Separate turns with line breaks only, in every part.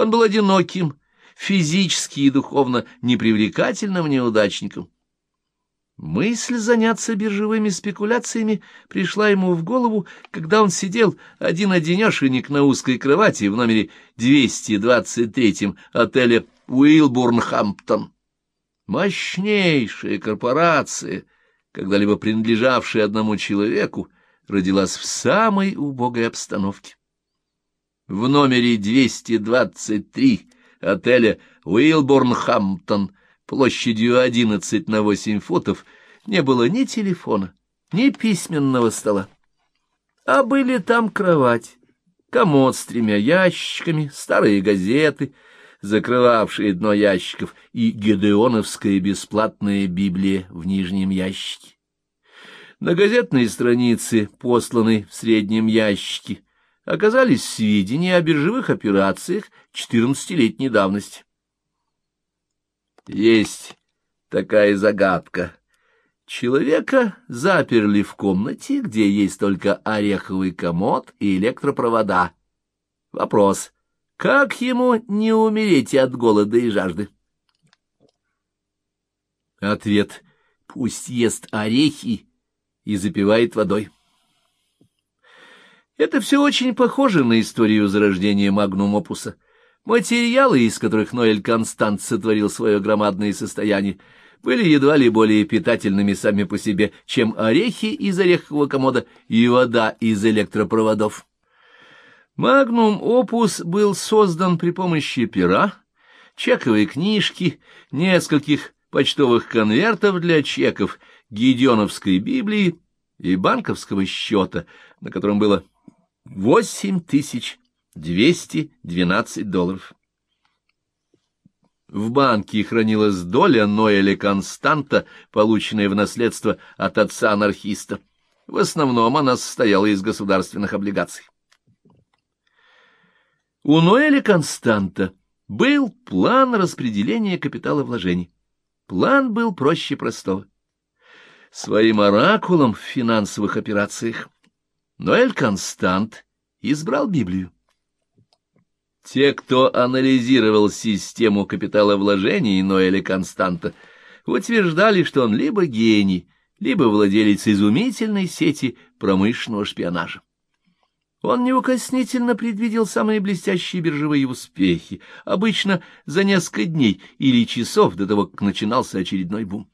Он был одиноким, физически и духовно непривлекательным неудачником. Мысль заняться биржевыми спекуляциями пришла ему в голову, когда он сидел один-одинешенек на узкой кровати в номере 223 отеля Уилбурнхамптон. Мощнейшая корпорация, когда-либо принадлежавшая одному человеку, родилась в самой убогой обстановке. В номере 223 отеля Уилбурнхамптон площадью 11 на 8 футов не было ни телефона, ни письменного стола. А были там кровать, комод с тремя ящиками, старые газеты, закрывавшие дно ящиков, и гедеоновская бесплатная Библия в нижнем ящике. На газетной странице, посланной в среднем ящике, оказались сведения о биржевых операциях четырнадцатилетней давности. Есть такая загадка. Человека заперли в комнате, где есть только ореховый комод и электропровода. Вопрос, как ему не умереть от голода и жажды? Ответ, пусть ест орехи и запивает водой. Это все очень похоже на историю зарождения магнум-опуса — Материалы, из которых Ноэль Констант сотворил свое громадное состояние, были едва ли более питательными сами по себе, чем орехи из орехового комода и вода из электропроводов. Магнум Опус был создан при помощи пера, чековой книжки, нескольких почтовых конвертов для чеков, гидеоновской Библии и банковского счета, на котором было восемь тысяч 212 долларов. В банке хранилась доля Ноэля Константа, полученная в наследство от отца-анархиста. В основном она состояла из государственных облигаций. У Ноэля Константа был план распределения капитала вложений. План был проще простого. Своим оракулом в финансовых операциях Ноэль Констант избрал Библию. Те, кто анализировал систему капиталовложений Ноэля Константа, утверждали, что он либо гений, либо владелец изумительной сети промышленного шпионажа. Он неукоснительно предвидел самые блестящие биржевые успехи, обычно за несколько дней или часов до того, как начинался очередной бум.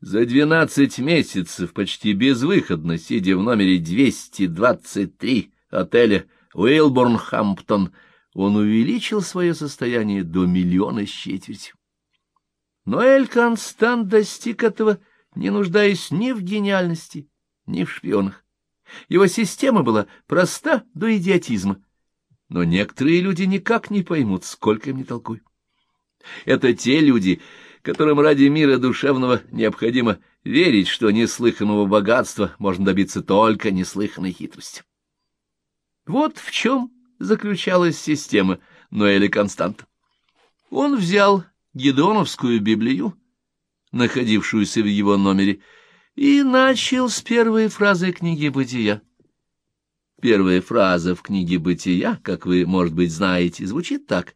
За двенадцать месяцев, почти безвыходно, сидя в номере 223 отеля Уилборнхамптон, он увеличил свое состояние до миллиона с четвертью. Но Эль Констант достиг этого, не нуждаясь ни в гениальности, ни в шпионах. Его система была проста до идиотизма, но некоторые люди никак не поймут, сколько им не толкуй. Это те люди, которым ради мира душевного необходимо верить, что неслыханного богатства можно добиться только неслыханной хитростью. Вот в чем заключалась система Ноэля Константа. Он взял Гедоновскую Библию, находившуюся в его номере, и начал с первой фразы книги «Бытия». Первая фраза в книге «Бытия», как вы, может быть, знаете, звучит так.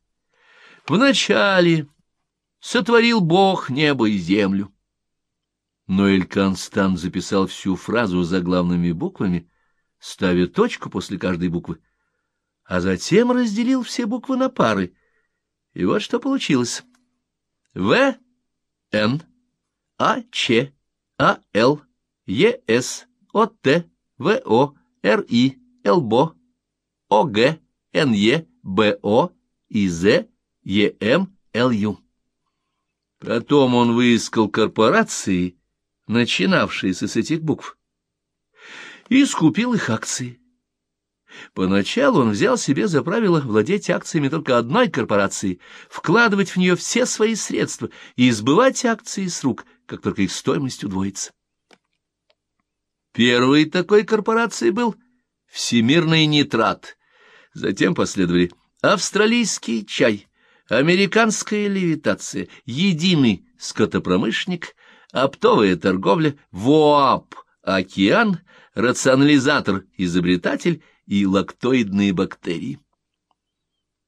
«Вначале сотворил Бог небо и землю». Ноэль Констант записал всю фразу заглавными буквами — ставя точку после каждой буквы, а затем разделил все буквы на пары. И вот что получилось. В, Н, А, Ч, А, Л, Е, С, О, Т, В, О, Р, И, Л, Б, О, Г, Н, Е, Б, О, И, З, Е, М, Л, Ю. Потом он выискал корпорации, начинавшиеся с этих букв и скупил их акции. Поначалу он взял себе за правило владеть акциями только одной корпорации, вкладывать в нее все свои средства и избывать акции с рук, как только их стоимость удвоится. Первой такой корпорацией был Всемирный нитрат, затем последовали австралийский чай, американская левитация, единый скотопромышленник, оптовая торговля, ВОАП, океан, рационализатор-изобретатель и лактоидные бактерии.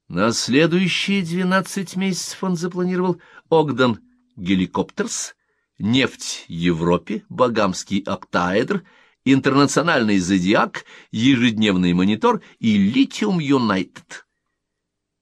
На следующие 12 месяцев он запланировал Огден Геликоптерс, нефть Европе, Багамский октаэдр, интернациональный зодиак, ежедневный монитор и Литиум Юнайтед.